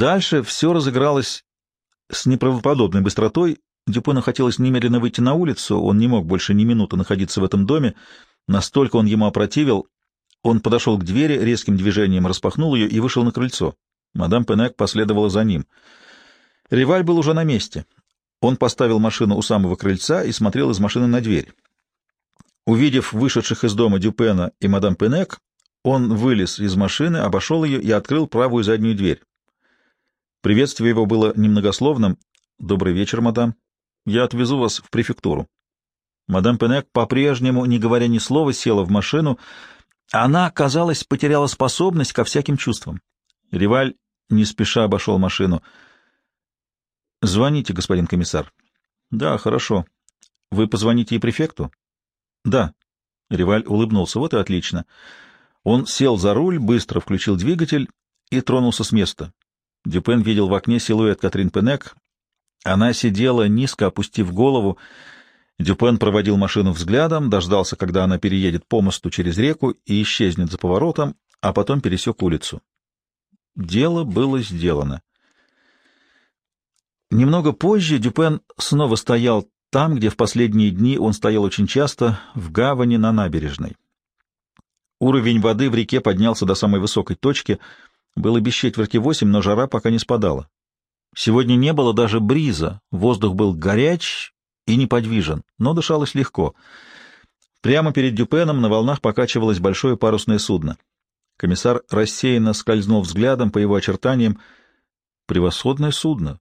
Дальше все разыгралось с неправдоподобной быстротой. Дюпону хотелось немедленно выйти на улицу, он не мог больше ни минуты находиться в этом доме, настолько он ему опротивил. Он подошел к двери, резким движением распахнул ее и вышел на крыльцо. Мадам Пенек последовала за ним. Реваль был уже на месте. Он поставил машину у самого крыльца и смотрел из машины на дверь. Увидев вышедших из дома Дюпена и мадам Пенек, он вылез из машины, обошел ее и открыл правую заднюю дверь. Приветствие его было немногословным. «Добрый вечер, мадам. Я отвезу вас в префектуру». Мадам Пенек, по-прежнему, не говоря ни слова, села в машину. Она, казалось, потеряла способность ко всяким чувствам. Реваль не спеша обошел машину. «Звоните, господин комиссар». «Да, хорошо. Вы позвоните и префекту?» «Да». Реваль улыбнулся. «Вот и отлично». Он сел за руль, быстро включил двигатель и тронулся с места. Дюпен видел в окне силуэт Катрин Пенек. Она сидела, низко опустив голову. Дюпен проводил машину взглядом, дождался, когда она переедет по мосту через реку и исчезнет за поворотом, а потом пересек улицу. Дело было сделано. Немного позже Дюпен снова стоял там, где в последние дни он стоял очень часто, в гавани на набережной. Уровень воды в реке поднялся до самой высокой точки. Было без четверти восемь, но жара пока не спадала. Сегодня не было даже бриза, воздух был горяч и неподвижен, но дышалось легко. Прямо перед Дюпеном на волнах покачивалось большое парусное судно. Комиссар рассеянно скользнул взглядом по его очертаниям. Превосходное судно.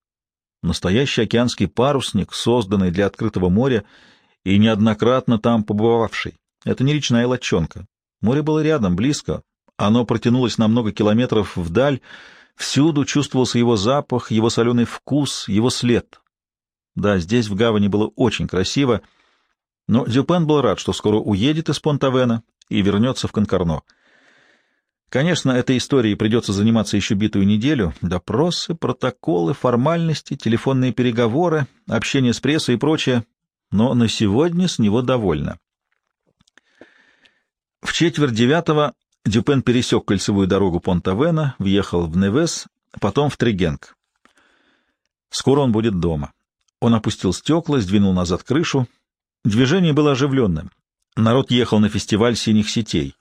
Настоящий океанский парусник, созданный для открытого моря и неоднократно там побывавший. Это не речная лодчонка. Море было рядом, близко. Оно протянулось на много километров вдаль. Всюду чувствовался его запах, его соленый вкус, его след. Да, здесь в гавани было очень красиво, но Дюпен был рад, что скоро уедет из Понтавена и вернется в Конкорно. Конечно, этой историей придется заниматься еще битую неделю. Допросы, протоколы, формальности, телефонные переговоры, общение с прессой и прочее. Но на сегодня с него довольно. В четверть девятого Дюпен пересек кольцевую дорогу Понтавена, въехал в Невес, потом в Тригенг. Скоро он будет дома. Он опустил стекла, сдвинул назад крышу. Движение было оживленным. Народ ехал на фестиваль синих сетей.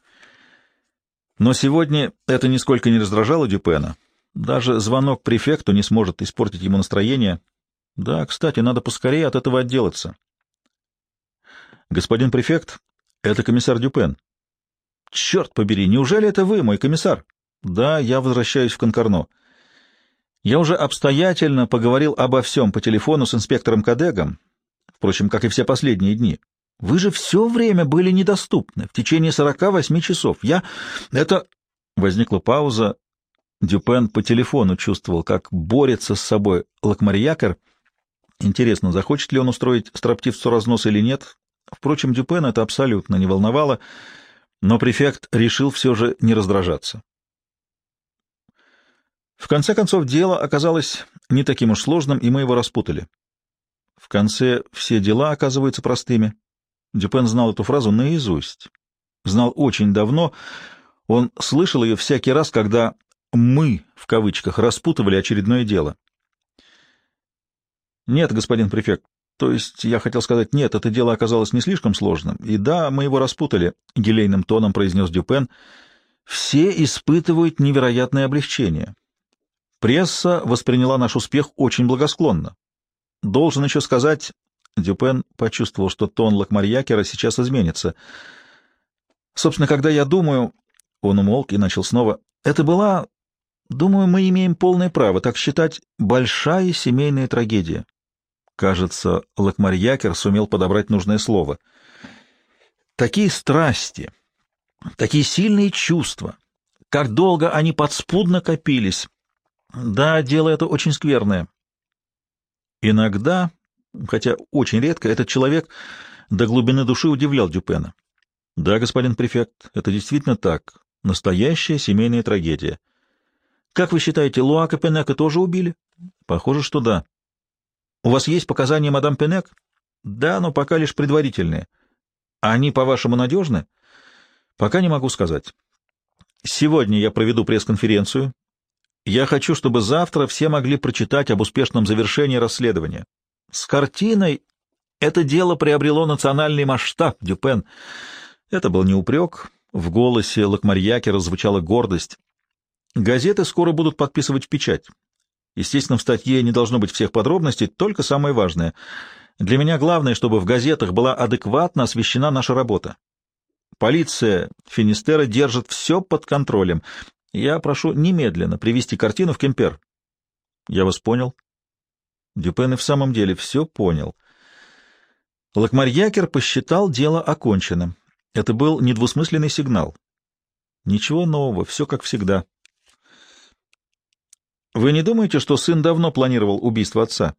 Но сегодня это нисколько не раздражало Дюпена. Даже звонок префекту не сможет испортить ему настроение. Да, кстати, надо поскорее от этого отделаться. Господин префект, это комиссар Дюпен. Черт побери, неужели это вы, мой комиссар? Да, я возвращаюсь в Конкорно. Я уже обстоятельно поговорил обо всем по телефону с инспектором Кадегом, впрочем, как и все последние дни. Вы же все время были недоступны, в течение сорока восьми часов. Я... Это... Возникла пауза. Дюпен по телефону чувствовал, как борется с собой Лакмарьякер. Интересно, захочет ли он устроить строптивцу разнос или нет? Впрочем, Дюпен это абсолютно не волновало. Но префект решил все же не раздражаться. В конце концов, дело оказалось не таким уж сложным, и мы его распутали. В конце все дела оказываются простыми. Дюпен знал эту фразу наизусть. Знал очень давно. Он слышал ее всякий раз, когда «мы» в кавычках распутывали очередное дело. «Нет, господин префект, то есть, я хотел сказать, нет, это дело оказалось не слишком сложным. И да, мы его распутали, — гелейным тоном произнес Дюпен. Все испытывают невероятное облегчение. Пресса восприняла наш успех очень благосклонно. Должен еще сказать, Дюпен почувствовал, что тон Лакмарьякера сейчас изменится. Собственно, когда я думаю... Он умолк и начал снова. Это была... Думаю, мы имеем полное право так считать большая семейная трагедия. Кажется, Лакмарьякер сумел подобрать нужное слово. Такие страсти, такие сильные чувства, как долго они подспудно копились. Да, дело это очень скверное. Иногда, хотя очень редко, этот человек до глубины души удивлял Дюпена. Да, господин префект, это действительно так. Настоящая семейная трагедия. Как вы считаете, Луака Пенека тоже убили? Похоже, что да. У вас есть показания мадам Пенек? Да, но пока лишь предварительные. Они, по-вашему, надежны? Пока не могу сказать. Сегодня я проведу пресс-конференцию Я хочу, чтобы завтра все могли прочитать об успешном завершении расследования. С картиной это дело приобрело национальный масштаб, Дюпен. Это был не упрек. В голосе Лакмарьякера звучала гордость. Газеты скоро будут подписывать печать. Естественно, в статье не должно быть всех подробностей, только самое важное. Для меня главное, чтобы в газетах была адекватно освещена наша работа. Полиция Финистера держит все под контролем. Я прошу немедленно привести картину в Кемпер. Я вас понял. Дюпен и в самом деле все понял. Лакмарьякер посчитал дело оконченным. Это был недвусмысленный сигнал. Ничего нового, все как всегда. Вы не думаете, что сын давно планировал убийство отца?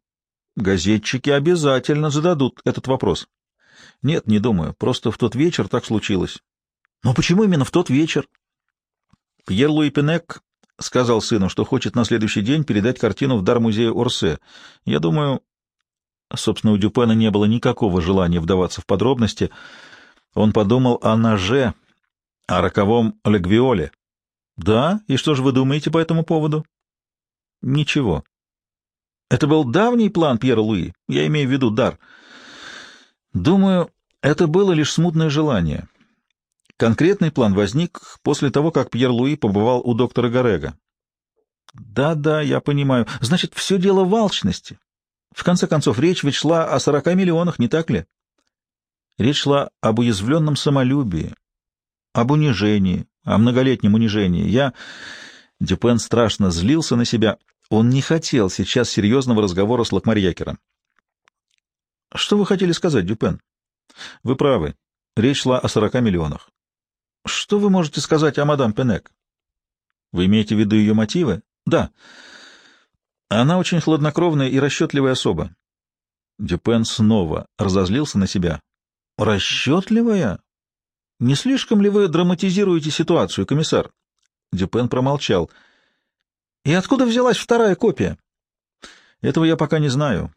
Газетчики обязательно зададут этот вопрос. Нет, не думаю. Просто в тот вечер так случилось. Но почему именно в тот вечер? Пьер Луи Пенек сказал сыну, что хочет на следующий день передать картину в дар музея Орсе. Я думаю... Собственно, у Дюпена не было никакого желания вдаваться в подробности. Он подумал о ноже, о роковом Легвиоле. Да, и что же вы думаете по этому поводу? Ничего. Это был давний план Пьера Луи, я имею в виду дар. Думаю, это было лишь смутное желание. Конкретный план возник после того, как Пьер Луи побывал у доктора Горега. Да-да, я понимаю. Значит, все дело в алчности. В конце концов, речь ведь шла о сорока миллионах, не так ли? Речь шла об уязвленном самолюбии, об унижении, о многолетнем унижении. Я... Дюпен страшно злился на себя. Он не хотел сейчас серьезного разговора с Лакмарьякером. — Что вы хотели сказать, Дюпен? — Вы правы. Речь шла о сорока миллионах. — Что вы можете сказать о мадам Пенек? — Вы имеете в виду ее мотивы? — Да. Она очень хладнокровная и расчетливая особа. Дюпен снова разозлился на себя. — Расчетливая? Не слишком ли вы драматизируете ситуацию, комиссар? Дюпен промолчал. — и откуда взялась вторая копия? Этого я пока не знаю.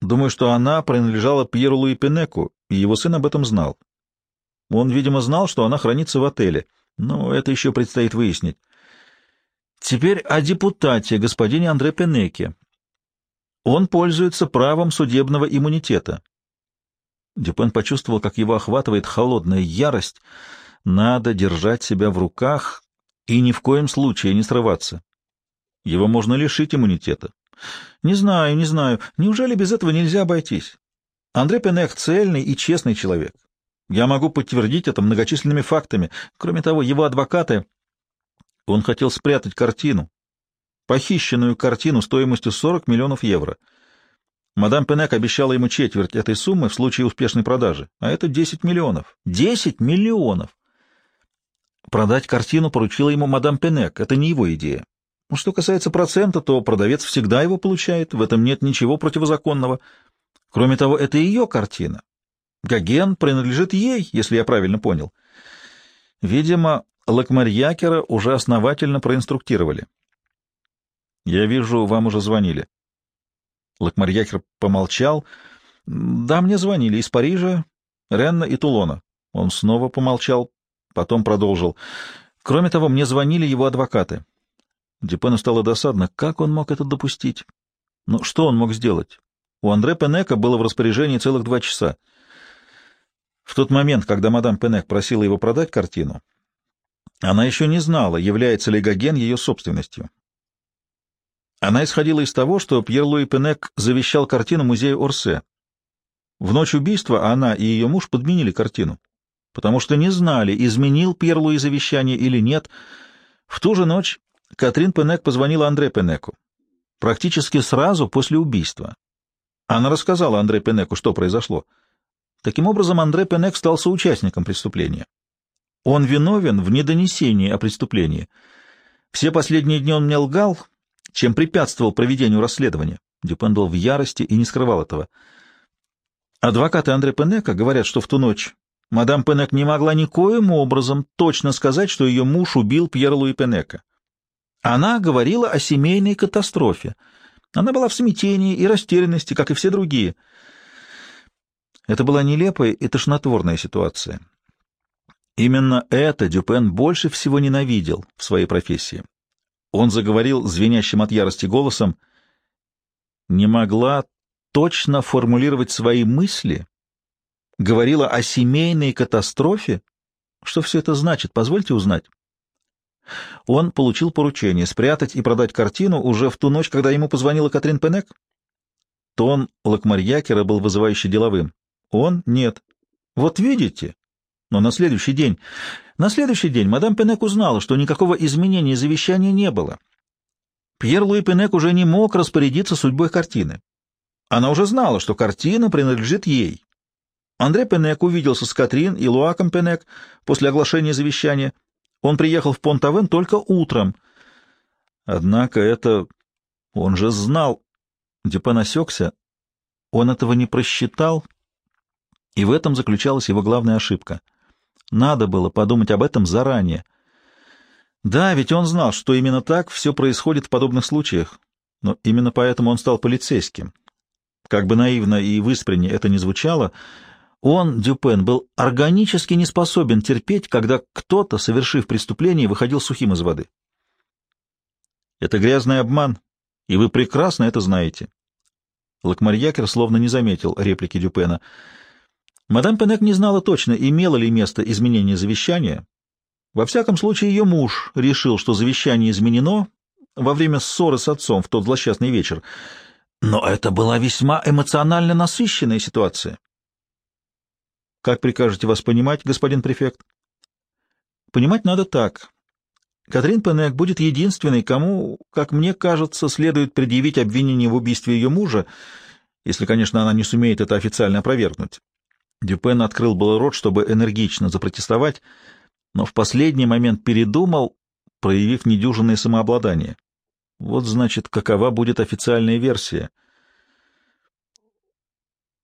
Думаю, что она принадлежала Пьеру Луи Пенеку, и его сын об этом знал. Он, видимо, знал, что она хранится в отеле, но это еще предстоит выяснить. Теперь о депутате, господине Андре Пенеке. Он пользуется правом судебного иммунитета. Дюпен почувствовал, как его охватывает холодная ярость. Надо держать себя в руках и ни в коем случае не срываться. Его можно лишить иммунитета. Не знаю, не знаю. Неужели без этого нельзя обойтись? Андрей Пенех цельный и честный человек. Я могу подтвердить это многочисленными фактами. Кроме того, его адвокаты... Он хотел спрятать картину. Похищенную картину стоимостью 40 миллионов евро. Мадам Пенек обещала ему четверть этой суммы в случае успешной продажи. А это 10 миллионов. 10 миллионов! Продать картину поручила ему мадам Пенек. Это не его идея. Ну, что касается процента, то продавец всегда его получает, в этом нет ничего противозаконного. Кроме того, это ее картина. Гоген принадлежит ей, если я правильно понял. Видимо, Лакмарьякера уже основательно проинструктировали. «Я вижу, вам уже звонили». Лакмарьякер помолчал. «Да, мне звонили из Парижа, Ренна и Тулона». Он снова помолчал, потом продолжил. «Кроме того, мне звонили его адвокаты. Дюпену стало досадно. Как он мог это допустить? Ну, что он мог сделать? У Андре Пенека было в распоряжении целых два часа. В тот момент, когда мадам Пенек просила его продать картину, она еще не знала, является ли Гоген ее собственностью. Она исходила из того, что Пьер-Луи Пенек завещал картину музею Орсе. В ночь убийства она и ее муж подменили картину, потому что не знали, изменил Пьер-Луи завещание или нет. В ту же ночь Катрин Пенек позвонила Андре Пенеку. Практически сразу после убийства. Она рассказала Андре Пенеку, что произошло. Таким образом, Андре Пенек стал соучастником преступления. Он виновен в недонесении о преступлении. Все последние дни он мне лгал, чем препятствовал проведению расследования. Дюпен был в ярости и не скрывал этого. Адвокаты Андре Пенека говорят, что в ту ночь мадам Пенек не могла никоим образом точно сказать, что ее муж убил Пьера Луи Пенека. Она говорила о семейной катастрофе. Она была в смятении и растерянности, как и все другие. Это была нелепая и тошнотворная ситуация. Именно это Дюпен больше всего ненавидел в своей профессии. Он заговорил звенящим от ярости голосом. Не могла точно формулировать свои мысли? Говорила о семейной катастрофе? Что все это значит? Позвольте узнать. Он получил поручение спрятать и продать картину уже в ту ночь, когда ему позвонила Катрин Пенек? Тон Лакмарьякера был вызывающе деловым. Он — нет. Вот видите? Но на следующий день... На следующий день мадам Пенек узнала, что никакого изменения завещания не было. Пьер Луи Пенек уже не мог распорядиться судьбой картины. Она уже знала, что картина принадлежит ей. Андре Пенек увиделся с Катрин и Луаком Пенек после оглашения завещания. Он приехал в Понтавен только утром. Однако это... Он же знал... Дюпен осекся. Он этого не просчитал, и в этом заключалась его главная ошибка. Надо было подумать об этом заранее. Да, ведь он знал, что именно так все происходит в подобных случаях, но именно поэтому он стал полицейским. Как бы наивно и в Исприне это ни звучало, он, Дюпен, был органически не способен терпеть, когда кто-то, совершив преступление, выходил сухим из воды. Это грязный обман, и вы прекрасно это знаете. Лакмарьякер словно не заметил реплики Дюпена. Мадам Пенек не знала точно, имело ли место изменение завещания. Во всяком случае, ее муж решил, что завещание изменено во время ссоры с отцом в тот злосчастный вечер. Но это была весьма эмоционально насыщенная ситуация. Как прикажете вас понимать, господин префект? Понимать надо так. Катрин Пенек будет единственной, кому, как мне кажется, следует предъявить обвинение в убийстве ее мужа, если, конечно, она не сумеет это официально опровергнуть. Дюпен открыл был рот, чтобы энергично запротестовать, но в последний момент передумал, проявив недюжинное самообладание. Вот, значит, какова будет официальная версия.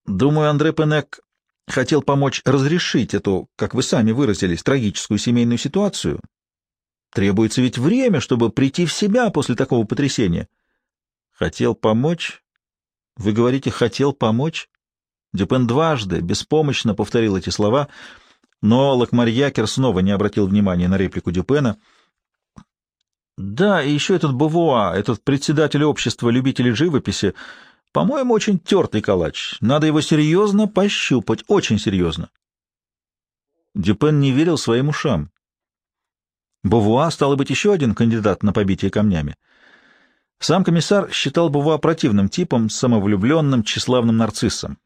Думаю, Андре Пенек хотел помочь разрешить эту, как вы сами выразились, трагическую семейную ситуацию, Требуется ведь время, чтобы прийти в себя после такого потрясения. Хотел помочь? Вы говорите, хотел помочь? Дюпен дважды беспомощно повторил эти слова, но Лакмарьякер снова не обратил внимания на реплику Дюпена. Да, и еще этот Бавуа, этот председатель общества любителей живописи, по-моему, очень тертый калач. Надо его серьезно пощупать, очень серьезно. Дюпен не верил своим ушам. Бувуа стало быть еще один кандидат на побитие камнями. Сам комиссар считал Бувуа противным типом, самовлюбленным, тщеславным нарциссом.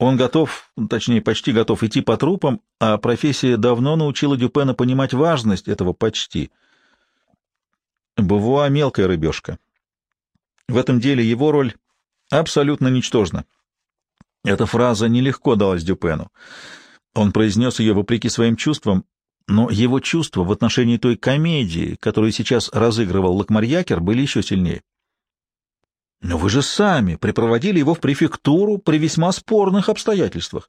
Он готов, точнее, почти готов идти по трупам, а профессия давно научила Дюпена понимать важность этого «почти». Бувуа — мелкая рыбешка. В этом деле его роль абсолютно ничтожна. Эта фраза нелегко далась Дюпену. Он произнес ее вопреки своим чувствам, но его чувства в отношении той комедии, которую сейчас разыгрывал Лакмарьякер, были еще сильнее. Но вы же сами припроводили его в префектуру при весьма спорных обстоятельствах.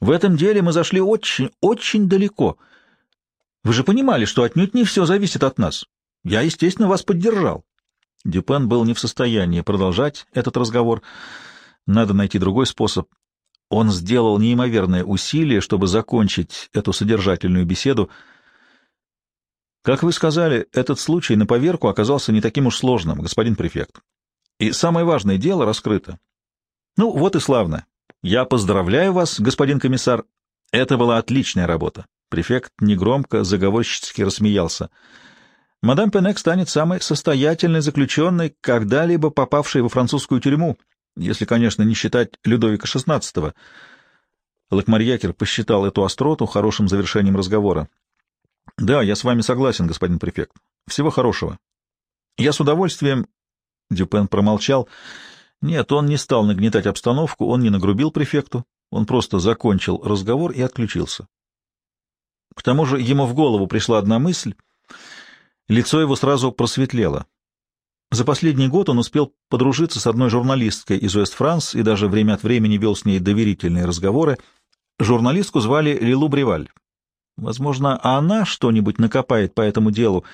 В этом деле мы зашли очень, очень далеко. Вы же понимали, что отнюдь не все зависит от нас. Я, естественно, вас поддержал. Дюпен был не в состоянии продолжать этот разговор. Надо найти другой способ. Он сделал неимоверное усилие, чтобы закончить эту содержательную беседу. Как вы сказали, этот случай на поверку оказался не таким уж сложным, господин префект. И самое важное дело раскрыто. Ну, вот и славно. Я поздравляю вас, господин комиссар. Это была отличная работа. Префект негромко, заговорщически рассмеялся. Мадам Пенек станет самой состоятельной заключенной, когда-либо попавшей во французскую тюрьму если, конечно, не считать Людовика XVI. Лакмарьякер посчитал эту остроту хорошим завершением разговора. — Да, я с вами согласен, господин префект. Всего хорошего. Я с удовольствием... Дюпен промолчал. Нет, он не стал нагнетать обстановку, он не нагрубил префекту, он просто закончил разговор и отключился. К тому же ему в голову пришла одна мысль, лицо его сразу просветлело. За последний год он успел подружиться с одной журналисткой из Уэст-Франс и даже время от времени вел с ней доверительные разговоры. Журналистку звали Лилу Бреваль. Возможно, она что-нибудь накопает по этому делу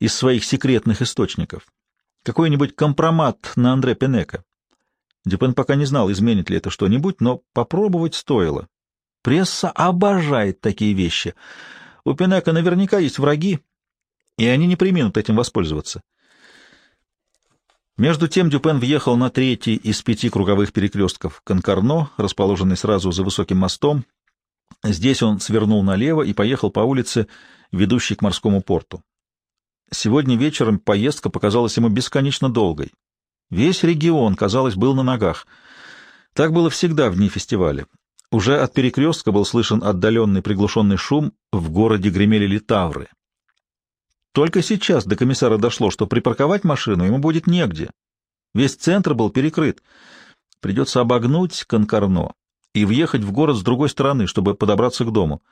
из своих секретных источников. Какой-нибудь компромат на Андре Пенека. Дюпен пока не знал, изменит ли это что-нибудь, но попробовать стоило. Пресса обожает такие вещи. У Пенека наверняка есть враги, и они не приминут этим воспользоваться. Между тем Дюпен въехал на третий из пяти круговых перекрестков Конкарно, расположенный сразу за высоким мостом. Здесь он свернул налево и поехал по улице, ведущей к морскому порту. Сегодня вечером поездка показалась ему бесконечно долгой. Весь регион, казалось, был на ногах. Так было всегда в дни фестиваля. Уже от перекрестка был слышен отдаленный приглушенный шум, в городе гремели литавры. Только сейчас до комиссара дошло, что припарковать машину ему будет негде. Весь центр был перекрыт. Придется обогнуть Конкарно и въехать в город с другой стороны, чтобы подобраться к дому.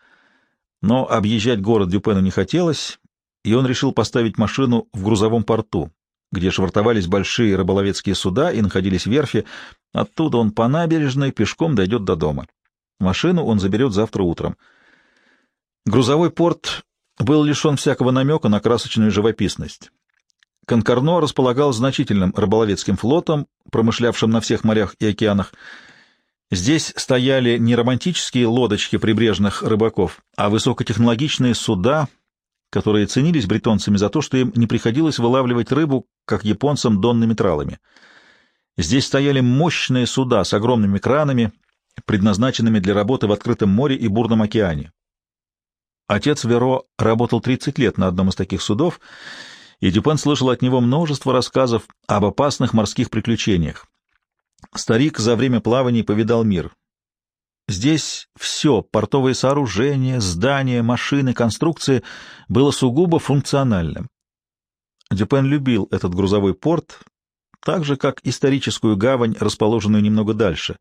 Но объезжать город Дюпену не хотелось, и он решил поставить машину в грузовом порту, где швартовались большие рыболовецкие суда и находились верфи. Оттуда он по набережной пешком дойдет до дома. Машину он заберет завтра утром. Грузовой порт был лишен всякого намека на красочную живописность. Конкарно располагал значительным рыболовецким флотом, промышлявшим на всех морях и океанах. Здесь стояли не романтические лодочки прибрежных рыбаков, а высокотехнологичные суда, которые ценились бретонцами за то, что им не приходилось вылавливать рыбу, как японцам, донными тралами. Здесь стояли мощные суда с огромными кранами, предназначенными для работы в открытом море и бурном океане. Отец Веро работал 30 лет на одном из таких судов, и Дюпен слышал от него множество рассказов об опасных морских приключениях. Старик за время плаваний повидал мир. Здесь все — портовые сооружения, здания, машины, конструкции — было сугубо функциональным. Дюпен любил этот грузовой порт, так же, как историческую гавань, расположенную немного дальше.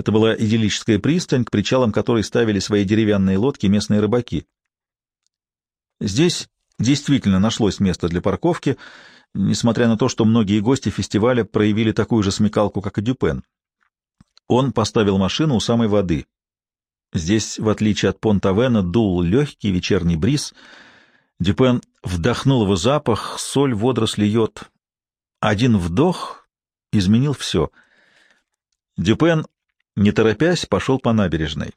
Это была идиллическая пристань, к причалам которой ставили свои деревянные лодки местные рыбаки. Здесь действительно нашлось место для парковки, несмотря на то, что многие гости фестиваля проявили такую же смекалку, как и Дюпен. Он поставил машину у самой воды. Здесь, в отличие от Понт-Авена, дул легкий вечерний бриз. Дюпен вдохнул его запах, соль водоросли йод. Один вдох изменил все. Дюпен, не торопясь, пошел по набережной.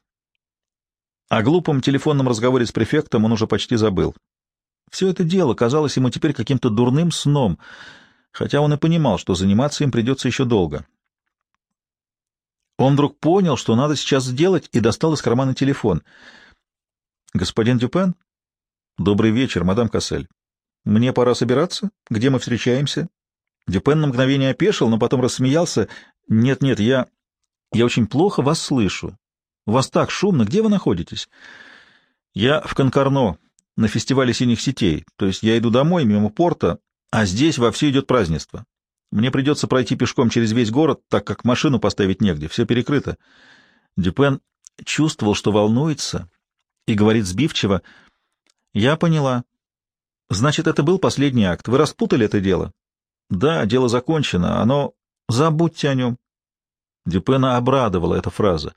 О глупом телефонном разговоре с префектом он уже почти забыл. Все это дело казалось ему теперь каким-то дурным сном, хотя он и понимал, что заниматься им придется еще долго. Он вдруг понял, что надо сейчас сделать, и достал из кармана телефон. «Господин Дюпен?» «Добрый вечер, мадам Кассель. Мне пора собираться. Где мы встречаемся?» Дюпен на мгновение опешил, но потом рассмеялся. «Нет-нет, я... я очень плохо вас слышу. Вас так шумно. Где вы находитесь?» «Я в Конкарно, на фестивале синих сетей. То есть я иду домой, мимо порта, а здесь вовсю идет празднество. Мне придется пройти пешком через весь город, так как машину поставить негде, все перекрыто. Дюпен чувствовал, что волнуется, и говорит сбивчиво, «Я поняла. Значит, это был последний акт. Вы распутали это дело?» «Да, дело закончено. Оно... Забудьте о нем». Дюпена обрадовала эта фраза.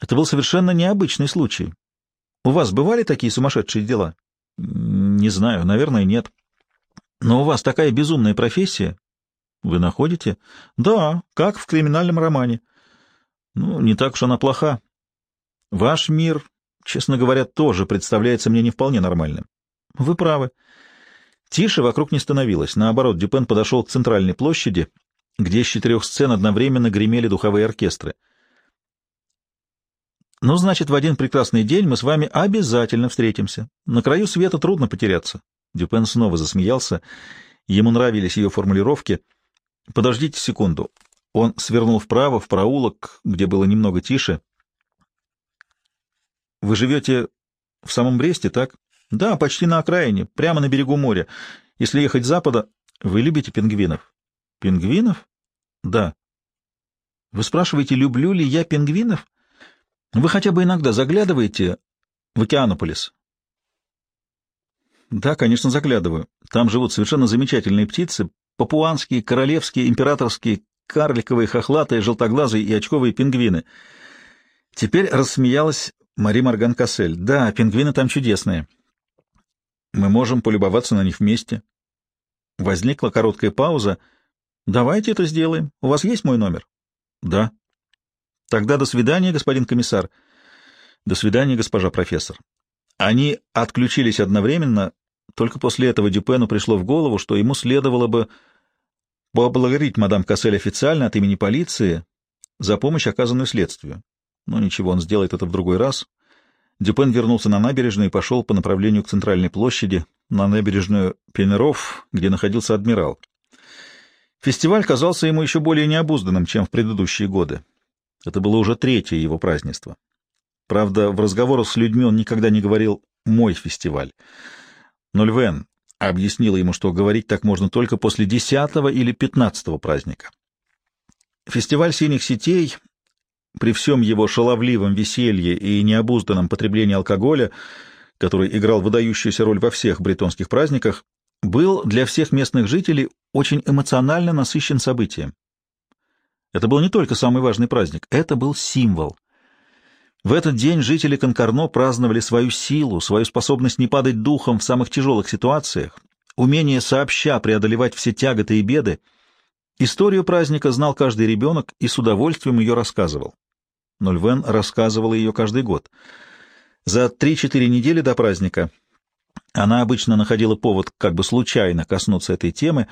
Это был совершенно необычный случай. У вас бывали такие сумасшедшие дела? Не знаю, наверное, нет. Но у вас такая безумная профессия. Вы находите? Да, как в криминальном романе. Ну, не так уж она плоха. Ваш мир, честно говоря, тоже представляется мне не вполне нормальным. Вы правы. Тише вокруг не становилось. Наоборот, Дюпен подошел к центральной площади, где с четырех сцен одновременно гремели духовые оркестры. Ну, значит, в один прекрасный день мы с вами обязательно встретимся. На краю света трудно потеряться. Дюпен снова засмеялся. Ему нравились ее формулировки. «Подождите секунду». Он свернул вправо, в проулок, где было немного тише. «Вы живете в самом Бресте, так?» «Да, почти на окраине, прямо на берегу моря. Если ехать с запада...» «Вы любите пингвинов?» «Пингвинов?» «Да». «Вы спрашиваете, люблю ли я пингвинов?» «Вы хотя бы иногда заглядываете в Океанополис?» Да, конечно, заглядываю. Там живут совершенно замечательные птицы, папуанские, королевские, императорские, карликовые, хохлатые, желтоглазые и очковые пингвины. Теперь рассмеялась Мари Марган Кассель. Да, пингвины там чудесные. Мы можем полюбоваться на них вместе. Возникла короткая пауза. Давайте это сделаем. У вас есть мой номер? Да. Тогда до свидания, господин комиссар. До свидания, госпожа профессор. Они отключились одновременно, только после этого Дюпену пришло в голову, что ему следовало бы поблагодарить мадам Кассель официально от имени полиции за помощь, оказанную следствию. Но ничего, он сделает это в другой раз. Дюпен вернулся на набережную и пошел по направлению к центральной площади, на набережную Пенеров, где находился адмирал. Фестиваль казался ему еще более необузданным, чем в предыдущие годы. Это было уже третье его празднество. Правда, в разговорах с людьми он никогда не говорил «мой фестиваль». Но Львен объяснила ему, что говорить так можно только после десятого или пятнадцатого праздника. Фестиваль синих сетей, при всем его шаловливом веселье и необузданном потреблении алкоголя, который играл выдающуюся роль во всех бретонских праздниках, был для всех местных жителей очень эмоционально насыщен событием. Это был не только самый важный праздник, это был символ. В этот день жители Конкорно праздновали свою силу, свою способность не падать духом в самых тяжелых ситуациях, умение сообща преодолевать все тяготы и беды. Историю праздника знал каждый ребенок и с удовольствием ее рассказывал. Нольвен рассказывала ее каждый год. За три-четыре недели до праздника она обычно находила повод как бы случайно коснуться этой темы.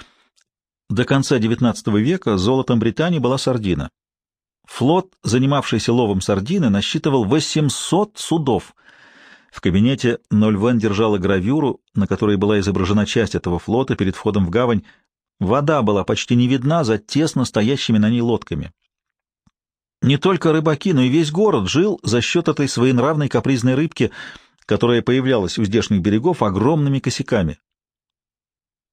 До конца XIX века золотом Британии была сардина. Флот, занимавшийся ловом сардины, насчитывал 800 судов. В кабинете Нольвен держала гравюру, на которой была изображена часть этого флота перед входом в гавань. Вода была почти не видна за тесно стоящими на ней лодками. Не только рыбаки, но и весь город жил за счет этой своенравной капризной рыбки, которая появлялась у здешних берегов огромными косяками.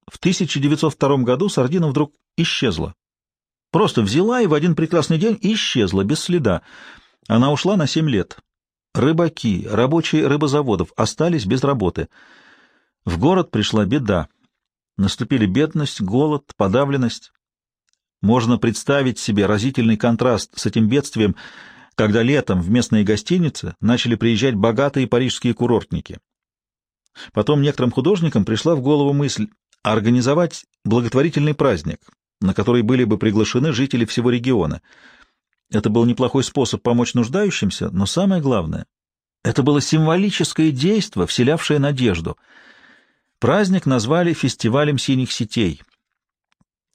В 1902 году сардина вдруг исчезла. Просто взяла и в один прекрасный день исчезла, без следа. Она ушла на семь лет. Рыбаки, рабочие рыбозаводов остались без работы. В город пришла беда. Наступили бедность, голод, подавленность. Можно представить себе разительный контраст с этим бедствием, когда летом в местные гостиницы начали приезжать богатые парижские курортники. Потом некоторым художникам пришла в голову мысль организовать благотворительный праздник, на который были бы приглашены жители всего региона. Это был неплохой способ помочь нуждающимся, но самое главное — это было символическое действо, вселявшее надежду. Праздник назвали «Фестивалем синих сетей».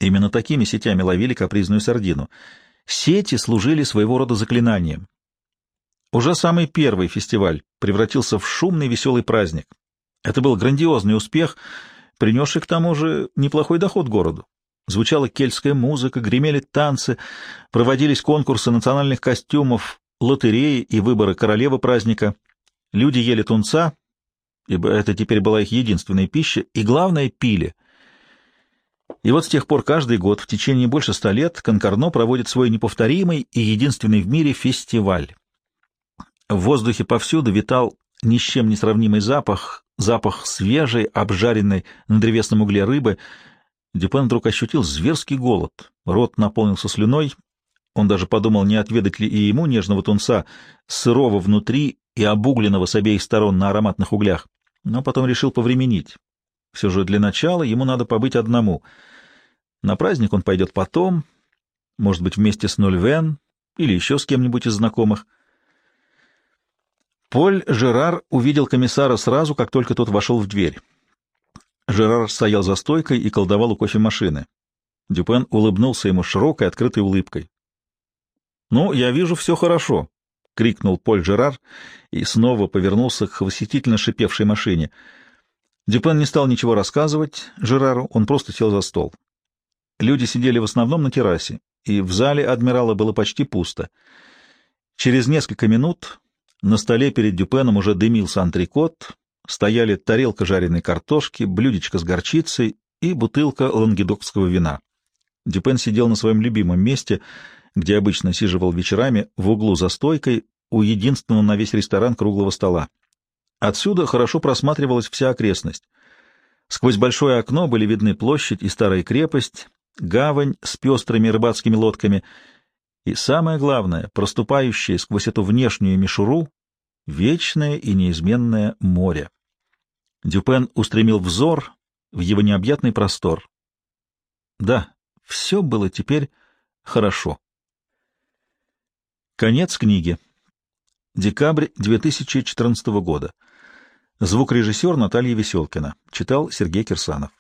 Именно такими сетями ловили капризную сардину. Сети служили своего рода заклинанием. Уже самый первый фестиваль превратился в шумный веселый праздник. Это был грандиозный успех, принесший к тому же неплохой доход городу. Звучала кельтская музыка, гремели танцы, проводились конкурсы национальных костюмов, лотереи и выборы королевы праздника. Люди ели тунца, ибо это теперь была их единственная пища, и, главное, пили. И вот с тех пор каждый год, в течение больше ста лет, Конкорно проводит свой неповторимый и единственный в мире фестиваль. В воздухе повсюду витал ни с чем не сравнимый запах, запах свежей, обжаренной на древесном угле рыбы — Дюпен вдруг ощутил зверский голод. Рот наполнился слюной. Он даже подумал, не отведать ли и ему нежного тунца, сырого внутри и обугленного с обеих сторон на ароматных углях. Но потом решил повременить. Все же для начала ему надо побыть одному. На праздник он пойдет потом, может быть, вместе с Нольвен или еще с кем-нибудь из знакомых. Поль Жерар увидел комиссара сразу, как только тот вошел в дверь. Жерар стоял за стойкой и колдовал у кофемашины. Дюпен улыбнулся ему широкой, открытой улыбкой. — Ну, я вижу, все хорошо, — крикнул Поль Жерар и снова повернулся к восхитительно шипевшей машине. Дюпен не стал ничего рассказывать Жерару, он просто сел за стол. Люди сидели в основном на террасе, и в зале адмирала было почти пусто. Через несколько минут на столе перед Дюпеном уже дымился антрикот, стояли тарелка жареной картошки, блюдечко с горчицей и бутылка лангедокского вина. Дюпен сидел на своем любимом месте, где обычно сиживал вечерами, в углу за стойкой, у единственного на весь ресторан круглого стола. Отсюда хорошо просматривалась вся окрестность. Сквозь большое окно были видны площадь и старая крепость, гавань с пестрыми рыбацкими лодками и, самое главное, проступающее сквозь эту внешнюю мишуру вечное и неизменное море. Дюпен устремил взор в его необъятный простор. Да, все было теперь хорошо. Конец книги. Декабрь 2014 года. Звукорежиссер Наталья Веселкина. Читал Сергей Кирсанов.